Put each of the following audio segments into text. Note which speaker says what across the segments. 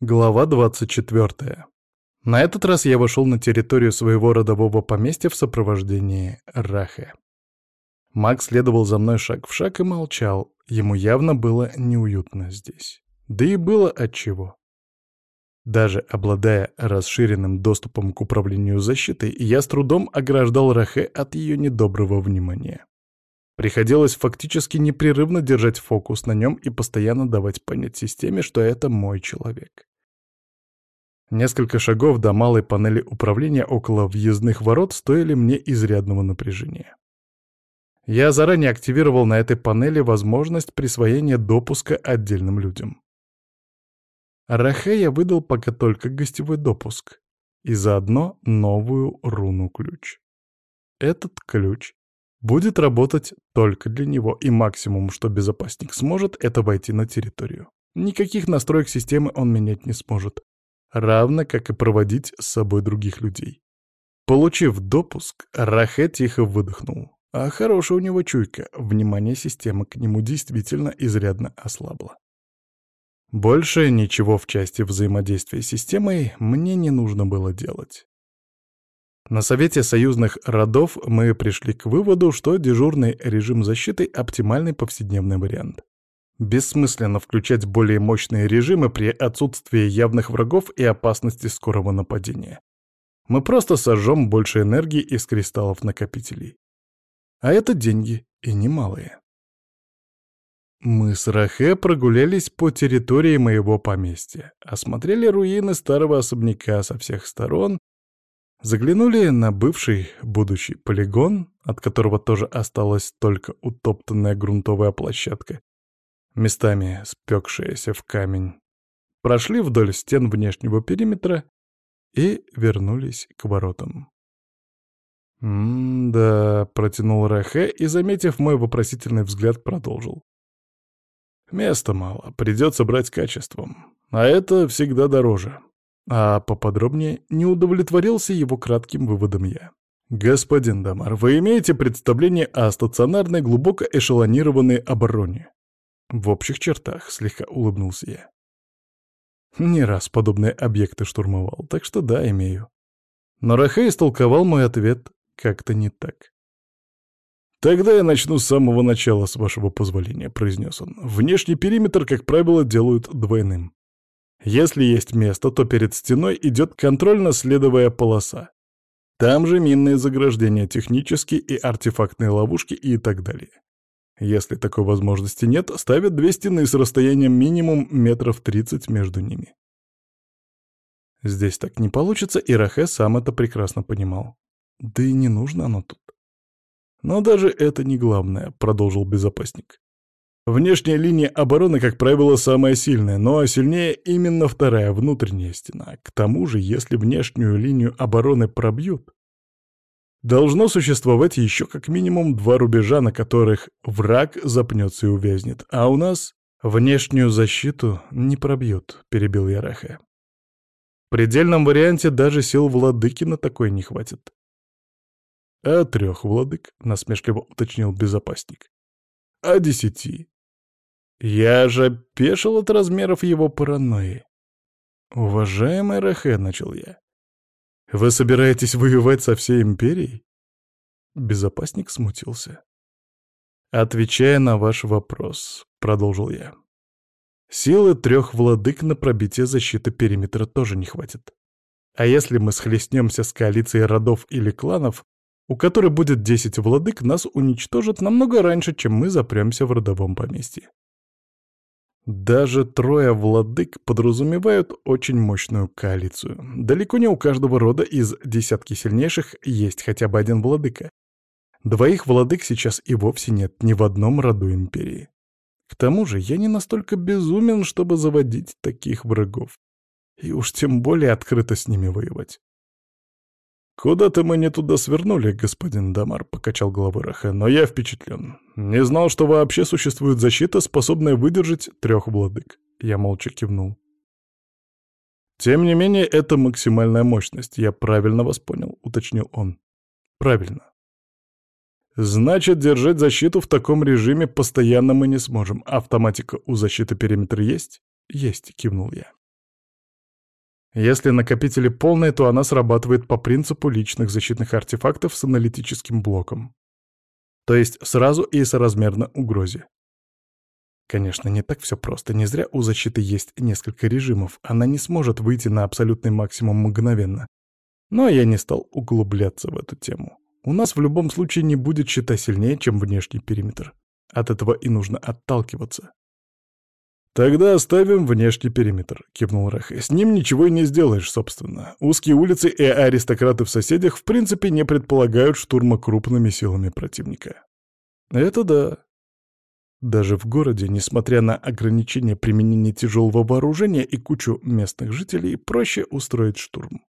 Speaker 1: Глава 24. На этот раз я вошел на территорию своего родового поместья в сопровождении Рахе. Маг следовал за мной шаг в шаг и молчал. Ему явно было неуютно здесь. Да и было отчего. Даже обладая расширенным доступом к управлению защитой, я с трудом ограждал Рахе от ее недоброго внимания. Приходилось фактически непрерывно держать фокус на нем и постоянно давать понять системе, что это мой человек. Несколько шагов до малой панели управления около въездных ворот стоили мне изрядного напряжения. Я заранее активировал на этой панели возможность присвоения допуска отдельным людям. Рахе я выдал пока только гостевой допуск и заодно новую руну-ключ. Этот ключ будет работать только для него, и максимум, что безопасник сможет, это войти на территорию. Никаких настроек системы он менять не сможет равно как и проводить с собой других людей. Получив допуск, Рахе тихо выдохнул. А хорошая у него чуйка, внимание системы к нему действительно изрядно ослабло. Больше ничего в части взаимодействия с системой мне не нужно было делать. На Совете союзных родов мы пришли к выводу, что дежурный режим защиты — оптимальный повседневный вариант. Бессмысленно включать более мощные режимы при отсутствии явных врагов и опасности скорого нападения. Мы просто сожжем больше энергии из кристаллов накопителей. А это деньги, и немалые. Мы с Рахе прогулялись по территории моего поместья, осмотрели руины старого особняка со всех сторон, заглянули на бывший будущий полигон, от которого тоже осталась только утоптанная грунтовая площадка, местами спекшаяся в камень, прошли вдоль стен внешнего периметра и вернулись к воротам. «М-да», — протянул Рахе и, заметив мой вопросительный взгляд, продолжил. «Места мало, придется брать качеством, а это всегда дороже». А поподробнее не удовлетворился его кратким выводом я. «Господин Дамар, вы имеете представление о стационарной глубоко эшелонированной обороне?» В общих чертах слегка улыбнулся я. Не раз подобные объекты штурмовал, так что да, имею. Но Рахей истолковал мой ответ как-то не так. «Тогда я начну с самого начала, с вашего позволения», — произнес он. «Внешний периметр, как правило, делают двойным. Если есть место, то перед стеной идет контрольно-следовая полоса. Там же минные заграждения, технические и артефактные ловушки и так далее. Если такой возможности нет, ставят две стены с расстоянием минимум метров 30 между ними. Здесь так не получится, и Рахе сам это прекрасно понимал. Да и не нужно оно тут. Но даже это не главное, продолжил безопасник. Внешняя линия обороны, как правило, самая сильная, но сильнее именно вторая, внутренняя стена. К тому же, если внешнюю линию обороны пробьют, Должно существовать еще как минимум два рубежа, на которых враг запнется и увязнет, а у нас внешнюю защиту не пробьют, перебил я Раха. В предельном варианте даже сил владыки на такой не хватит. «А трех владык?» — насмешливо уточнил безопасник. «А десяти?» Я же пешил от размеров его паранойи. «Уважаемый Рахе», — начал я, вы собираетесь воевать со всей империей? Безопасник смутился. Отвечая на ваш вопрос, продолжил я. Силы трех владык на пробитие защиты периметра тоже не хватит. А если мы схлестнемся с коалицией родов или кланов, у которой будет 10 владык, нас уничтожат намного раньше, чем мы запремся в родовом поместье. Даже трое владык подразумевают очень мощную коалицию. Далеко не у каждого рода из десятки сильнейших есть хотя бы один владыка. Двоих владык сейчас и вовсе нет ни в одном роду империи. К тому же я не настолько безумен, чтобы заводить таких врагов. И уж тем более открыто с ними воевать. «Куда-то мы не туда свернули, господин Дамар», — покачал головой Раха, — «но я впечатлен. Не знал, что вообще существует защита, способная выдержать трех владык». Я молча кивнул. «Тем не менее, это максимальная мощность. Я правильно вас понял», — уточнил он. «Правильно. Значит, держать защиту в таком режиме постоянно мы не сможем. Автоматика у защиты периметра есть?» «Есть», — кивнул я. Если накопители полные, то она срабатывает по принципу личных защитных артефактов с аналитическим блоком. То есть сразу и соразмерно угрозе. Конечно, не так все просто. Не зря у защиты есть несколько режимов. Она не сможет выйти на абсолютный максимум мгновенно. Но я не стал углубляться в эту тему. У нас в любом случае не будет щита сильнее, чем внешний периметр. От этого и нужно отталкиваться. «Тогда оставим внешний периметр», — кивнул Рахе. «С ним ничего и не сделаешь, собственно. Узкие улицы и аристократы в соседях в принципе не предполагают штурма крупными силами противника». «Это да», даже в городе, несмотря на ограничение применения тяжелого вооружения и кучу местных жителей, проще устроить штурм.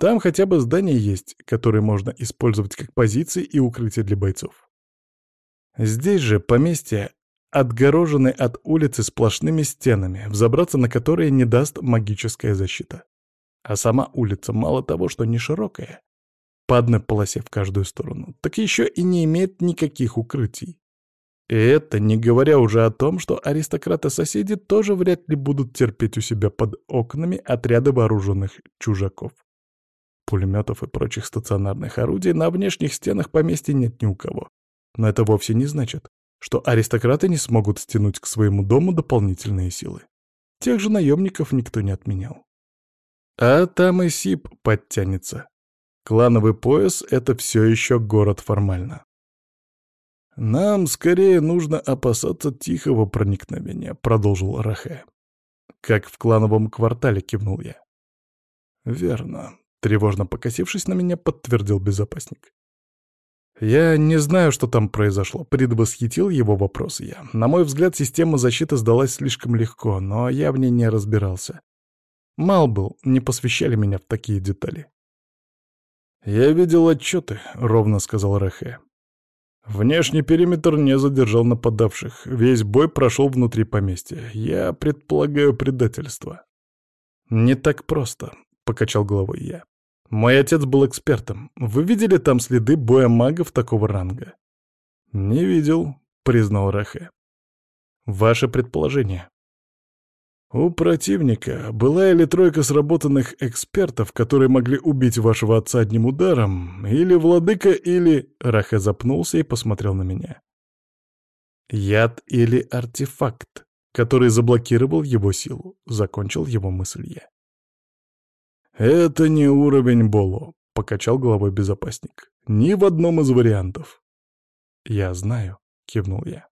Speaker 1: Там хотя бы здания есть, которые можно использовать как позиции и укрытия для бойцов. Здесь же поместье отгорожены от улицы сплошными стенами, взобраться на которые не даст магическая защита. А сама улица мало того, что не широкая, по одной полосе в каждую сторону, так еще и не имеет никаких укрытий. И это не говоря уже о том, что аристократы-соседи тоже вряд ли будут терпеть у себя под окнами отряды вооруженных чужаков. Пулеметов и прочих стационарных орудий на внешних стенах поместья нет ни у кого. Но это вовсе не значит, что аристократы не смогут стянуть к своему дому дополнительные силы. Тех же наемников никто не отменял. А там и СИП подтянется. Клановый пояс — это все еще город формально. «Нам скорее нужно опасаться тихого проникновения», — продолжил Рахе. «Как в клановом квартале», — кивнул я. «Верно», — тревожно покосившись на меня, подтвердил безопасник. «Я не знаю, что там произошло», — предвосхитил его вопрос я. На мой взгляд, система защиты сдалась слишком легко, но я в ней не разбирался. Мал был, не посвящали меня в такие детали. «Я видел отчеты», — ровно сказал Рахе. Внешний периметр не задержал нападавших. Весь бой прошел внутри поместья. Я предполагаю предательство. «Не так просто», — покачал головой я. «Мой отец был экспертом. Вы видели там следы боя магов такого ранга?» «Не видел», — признал Рахе. «Ваше предположение?» У противника была или тройка сработанных экспертов, которые могли убить вашего отца одним ударом, или владыка, или... Раха запнулся и посмотрел на меня. Яд или артефакт, который заблокировал его силу, закончил его мысль я. «Это не уровень Боло», — покачал головой безопасник. «Ни в одном из вариантов». «Я знаю», — кивнул я.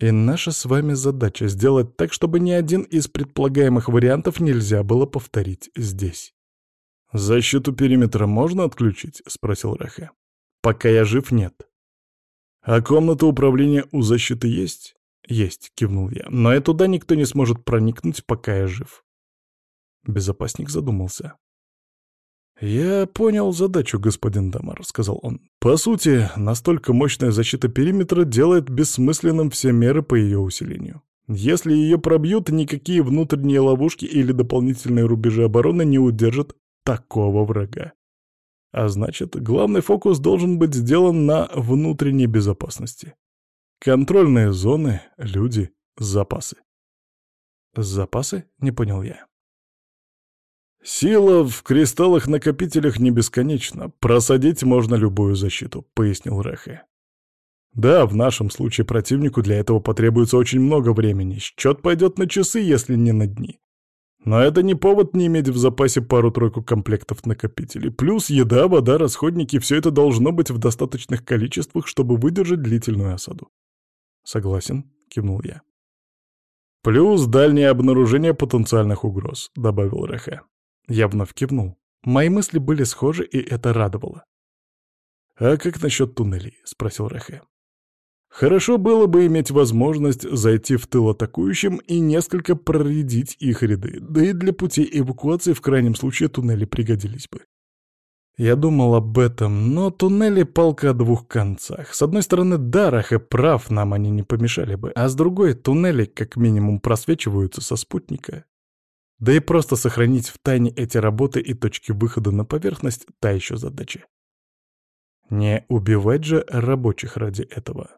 Speaker 1: И наша с вами задача сделать так, чтобы ни один из предполагаемых вариантов нельзя было повторить здесь. «Защиту периметра можно отключить?» — спросил Раха. «Пока я жив, нет». «А комната управления у защиты есть?» «Есть», — кивнул я. «Но и туда никто не сможет проникнуть, пока я жив». Безопасник задумался. «Я понял задачу, господин Дамар», — сказал он. «По сути, настолько мощная защита периметра делает бессмысленным все меры по ее усилению. Если ее пробьют, никакие внутренние ловушки или дополнительные рубежи обороны не удержат такого врага. А значит, главный фокус должен быть сделан на внутренней безопасности. Контрольные зоны, люди, запасы». «Запасы?» — не понял я. «Сила в кристаллах-накопителях не бесконечна. Просадить можно любую защиту», — пояснил Рехе. «Да, в нашем случае противнику для этого потребуется очень много времени. Счет пойдет на часы, если не на дни. Но это не повод не иметь в запасе пару-тройку комплектов накопителей. Плюс еда, вода, расходники — все это должно быть в достаточных количествах, чтобы выдержать длительную осаду». «Согласен», — кивнул я. «Плюс дальнее обнаружение потенциальных угроз», — добавил Рехе. Я вновь кивнул. Мои мысли были схожи, и это радовало. «А как насчет туннелей?» — спросил Рехе. «Хорошо было бы иметь возможность зайти в тыл атакующим и несколько проредить их ряды, да и для путей эвакуации в крайнем случае туннели пригодились бы. Я думал об этом, но туннели — палка о двух концах. С одной стороны, да, Рахе прав, нам они не помешали бы, а с другой, туннели как минимум просвечиваются со спутника, да и просто сохранить в тайне эти работы и точки выхода на поверхность — та еще задача. Не убивать же рабочих ради этого.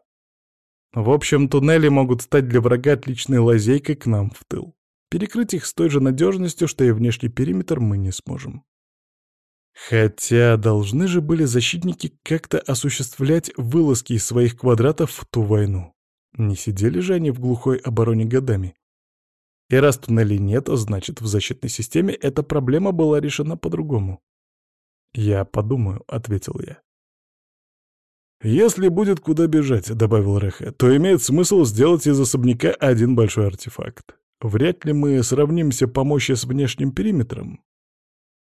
Speaker 1: В общем, туннели могут стать для врага отличной лазейкой к нам в тыл. Перекрыть их с той же надежностью, что и внешний периметр, мы не сможем. Хотя должны же были защитники как-то осуществлять вылазки из своих квадратов в ту войну. Не сидели же они в глухой обороне годами. И раз туннелей нет, значит, в защитной системе эта проблема была решена по-другому. «Я подумаю», — ответил я. «Если будет куда бежать», — добавил Рехе, — «то имеет смысл сделать из особняка один большой артефакт. Вряд ли мы сравнимся по мощи с внешним периметром.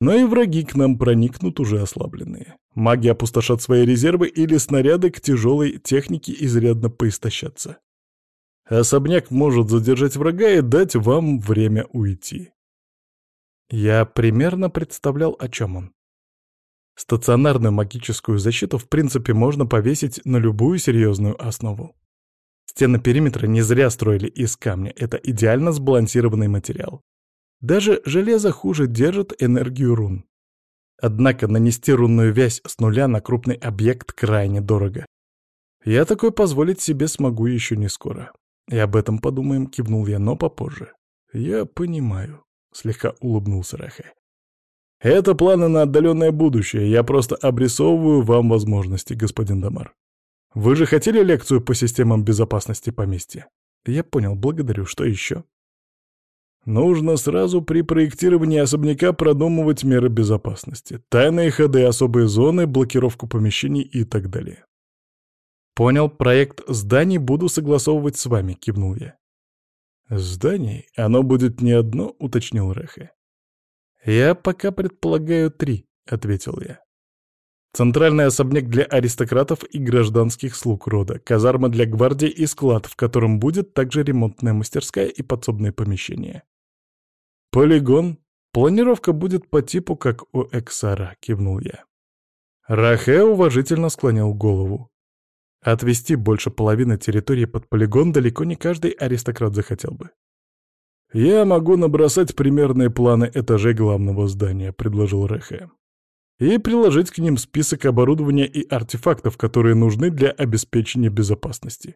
Speaker 1: Но и враги к нам проникнут уже ослабленные. Маги опустошат свои резервы или снаряды к тяжелой технике изрядно поистощатся. Особняк может задержать врага и дать вам время уйти. Я примерно представлял, о чем он. Стационарную магическую защиту в принципе можно повесить на любую серьезную основу. Стены периметра не зря строили из камня, это идеально сбалансированный материал. Даже железо хуже держит энергию рун. Однако нанести рунную вязь с нуля на крупный объект крайне дорого. Я такое позволить себе смогу еще не скоро. И об этом подумаем, кивнул я, но попозже. Я понимаю, слегка улыбнулся Рахе. Это планы на отдаленное будущее, я просто обрисовываю вам возможности, господин Дамар. Вы же хотели лекцию по системам безопасности поместья? Я понял, благодарю. Что еще? Нужно сразу при проектировании особняка продумывать меры безопасности, тайные ходы, особые зоны, блокировку помещений и так далее. «Понял, проект зданий буду согласовывать с вами», — кивнул я. «Зданий? Оно будет не одно», — уточнил Рехе. «Я пока предполагаю три», — ответил я. Центральный особняк для аристократов и гражданских слуг рода, казарма для гвардии и склад, в котором будет также ремонтная мастерская и подсобные помещения. Полигон. Планировка будет по типу, как у Эксара, кивнул я. Рахе уважительно склонил голову. Отвести больше половины территории под полигон далеко не каждый аристократ захотел бы. «Я могу набросать примерные планы этажей главного здания», — предложил Рехе. «И приложить к ним список оборудования и артефактов, которые нужны для обеспечения безопасности.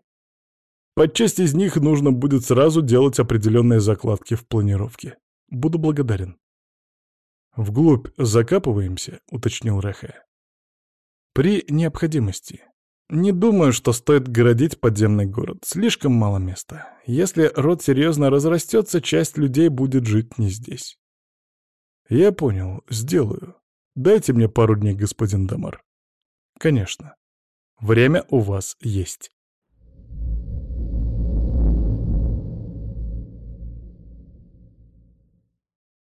Speaker 1: Под часть из них нужно будет сразу делать определенные закладки в планировке. Буду благодарен». «Вглубь закапываемся», — уточнил Рехе. «При необходимости. Не думаю, что стоит городить подземный город. Слишком мало места. Если род серьезно разрастется, часть людей будет жить не здесь. Я понял, сделаю. Дайте мне пару дней, господин Дамар. Конечно. Время у вас есть.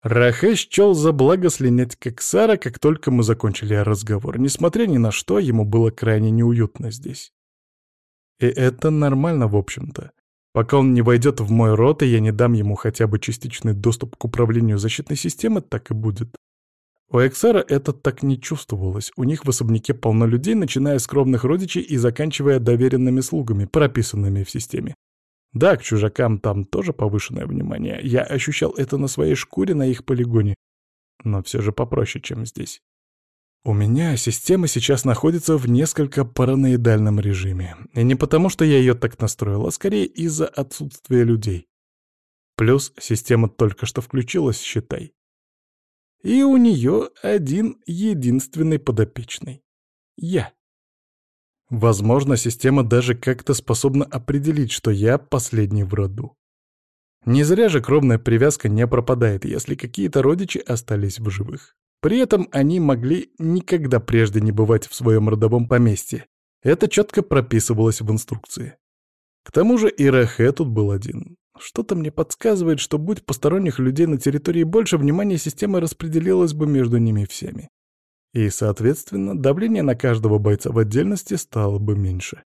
Speaker 1: Рахэ счел за благо слинять к Эксара, как только мы закончили разговор. Несмотря ни на что, ему было крайне неуютно здесь. И это нормально, в общем-то. Пока он не войдет в мой рот, и я не дам ему хотя бы частичный доступ к управлению защитной системы, так и будет. У Эксара это так не чувствовалось. У них в особняке полно людей, начиная с скромных родичей и заканчивая доверенными слугами, прописанными в системе. Да, к чужакам там тоже повышенное внимание. Я ощущал это на своей шкуре на их полигоне. Но все же попроще, чем здесь. У меня система сейчас находится в несколько параноидальном режиме. И не потому, что я ее так настроил, а скорее из-за отсутствия людей. Плюс система только что включилась, считай. И у нее один единственный подопечный. Я. Возможно, система даже как-то способна определить, что я последний в роду. Не зря же кровная привязка не пропадает, если какие-то родичи остались в живых. При этом они могли никогда прежде не бывать в своем родовом поместье. Это четко прописывалось в инструкции. К тому же и Рахе тут был один. Что-то мне подсказывает, что будь посторонних людей на территории больше, внимания системы распределилось бы между ними всеми. И, соответственно, давление на каждого бойца в отдельности стало бы меньше.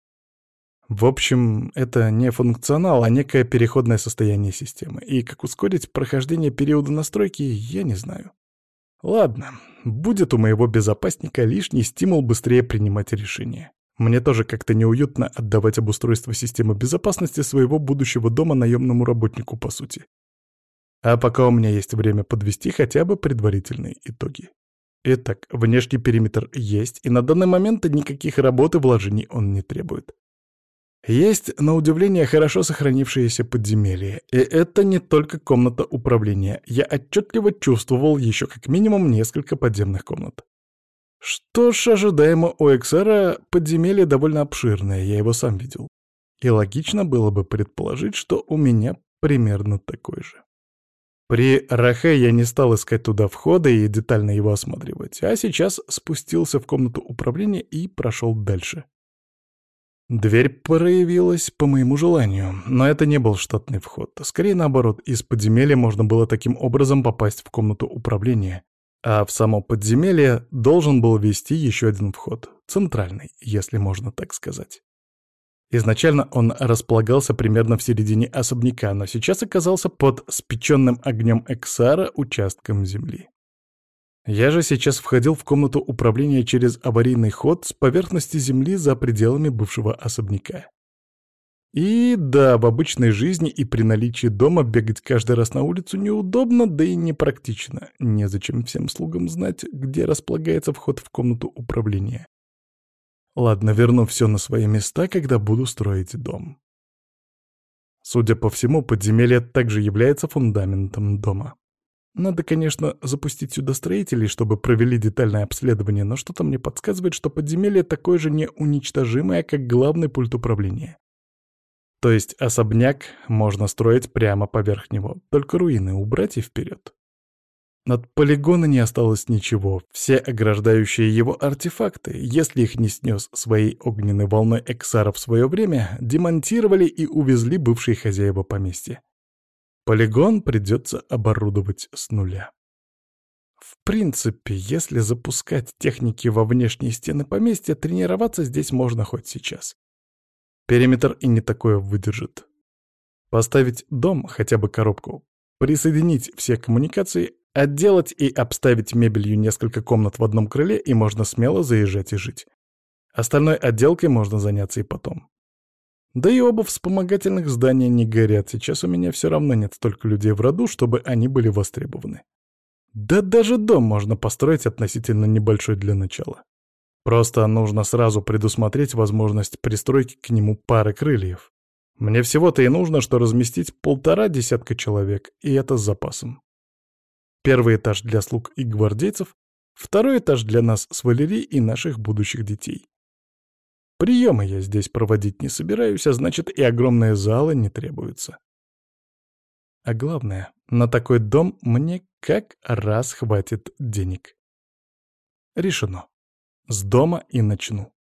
Speaker 1: В общем, это не функционал, а некое переходное состояние системы. И как ускорить прохождение периода настройки, я не знаю. Ладно, будет у моего безопасника лишний стимул быстрее принимать решения. Мне тоже как-то неуютно отдавать обустройство системы безопасности своего будущего дома наемному работнику, по сути. А пока у меня есть время подвести хотя бы предварительные итоги. Итак, внешний периметр есть, и на данный момент никаких работ и вложений он не требует. Есть, на удивление, хорошо сохранившиеся подземелья. И это не только комната управления. Я отчетливо чувствовал еще как минимум несколько подземных комнат. Что ж, ожидаемо у Эксара подземелье довольно обширное, я его сам видел. И логично было бы предположить, что у меня примерно такой же. При Рахе я не стал искать туда входа и детально его осматривать, а сейчас спустился в комнату управления и прошел дальше. Дверь проявилась по моему желанию, но это не был штатный вход. Скорее наоборот, из подземелья можно было таким образом попасть в комнату управления, а в само подземелье должен был вести еще один вход, центральный, если можно так сказать. Изначально он располагался примерно в середине особняка, но сейчас оказался под спеченным огнем Эксара участком земли. Я же сейчас входил в комнату управления через аварийный ход с поверхности земли за пределами бывшего особняка. И да, в обычной жизни и при наличии дома бегать каждый раз на улицу неудобно, да и непрактично. Незачем всем слугам знать, где располагается вход в комнату управления. Ладно, верну все на свои места, когда буду строить дом. Судя по всему, подземелье также является фундаментом дома. Надо, конечно, запустить сюда строителей, чтобы провели детальное обследование, но что-то мне подсказывает, что подземелье такое же неуничтожимое, как главный пульт управления. То есть особняк можно строить прямо поверх него, только руины убрать и вперед. От полигона не осталось ничего. Все ограждающие его артефакты, если их не снес своей огненной волной Эксара в свое время, демонтировали и увезли бывшие хозяева поместья. Полигон придется оборудовать с нуля. В принципе, если запускать техники во внешние стены поместья, тренироваться здесь можно хоть сейчас. Периметр и не такое выдержит. Поставить дом, хотя бы коробку, присоединить все коммуникации, отделать и обставить мебелью несколько комнат в одном крыле, и можно смело заезжать и жить. Остальной отделкой можно заняться и потом. Да и оба вспомогательных здания не горят, сейчас у меня все равно нет столько людей в роду, чтобы они были востребованы. Да даже дом можно построить относительно небольшой для начала. Просто нужно сразу предусмотреть возможность пристройки к нему пары крыльев. Мне всего-то и нужно, что разместить полтора десятка человек, и это с запасом. Первый этаж для слуг и гвардейцев, второй этаж для нас с Валерией и наших будущих детей. Приемы я здесь проводить не собираюсь, а значит и огромные залы не требуются. А главное, на такой дом мне как раз хватит денег. Решено. С дома и начну.